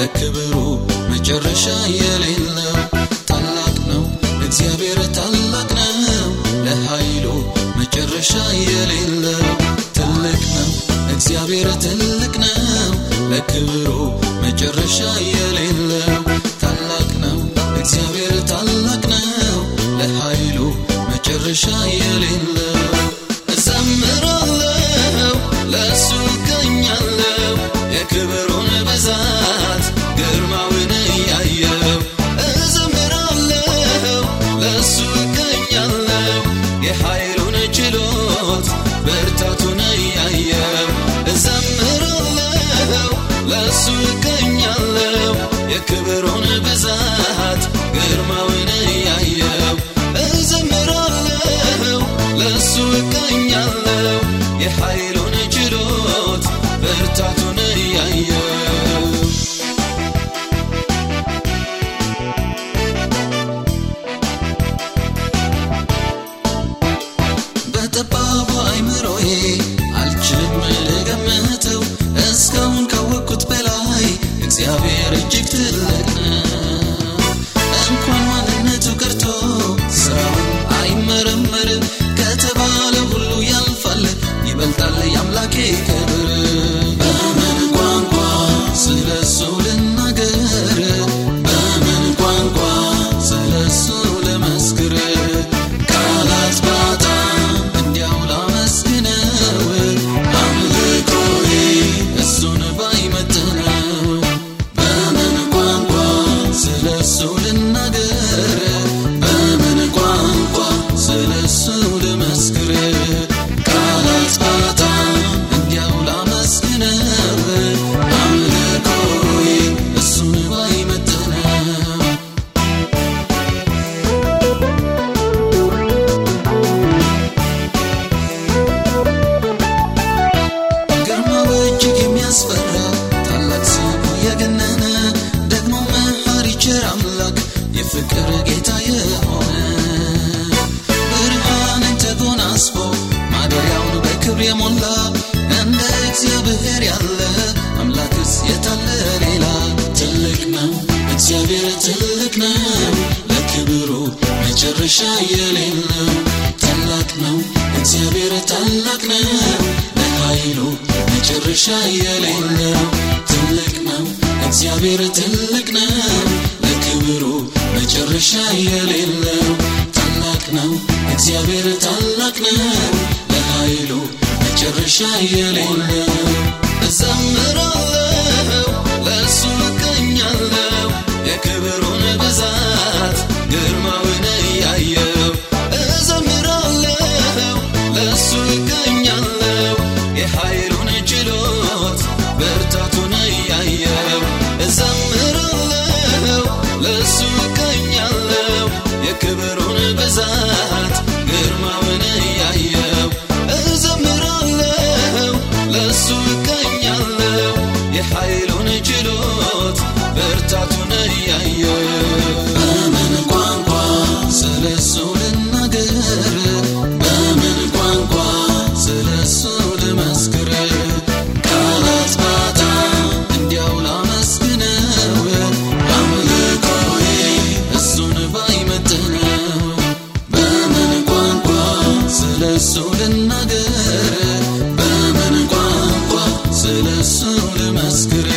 ለክብሩ መጨረሻ የሌለው ታላቅ ነው። እግዚአብሔር ታላቅ ነው። ለኃይሉ መጨረሻ የሌለው ትልቅ ነው። እግዚአብሔር ትልቅ ነው። ለክብሩ መጨረሻ የሌለው የክብሩን ብዛት ግርማውን እያየው እዘምራለው ለእሱ እቀኛለው የኃይሉን ችሎት ብርታቱን እያየው። በጠባቡ አይምሮዬ አልችልም ልገምተው እስካሁን ካወቅኩት በላይ እግዚአብሔር እጅግ ነው እግዚአብሔር ትልቅ ነው። ለክብሩ መጨረሻ የሌለው ታላቅ ነው። እግዚአብሔር ታላቅ ነው። ለኃይሉ መጨረሻ የሌለው ትልቅ ነው። እግዚአብሔር ትልቅ ነው። ለክብሩ መጨረሻ የሌለው ታላቅ ነው። እግዚአብሔር ታላቅ ነው። ለኃይሉ መጨረሻ የሌለው ልናገር በምን ቋንቋ ስለሱ ልመስክር?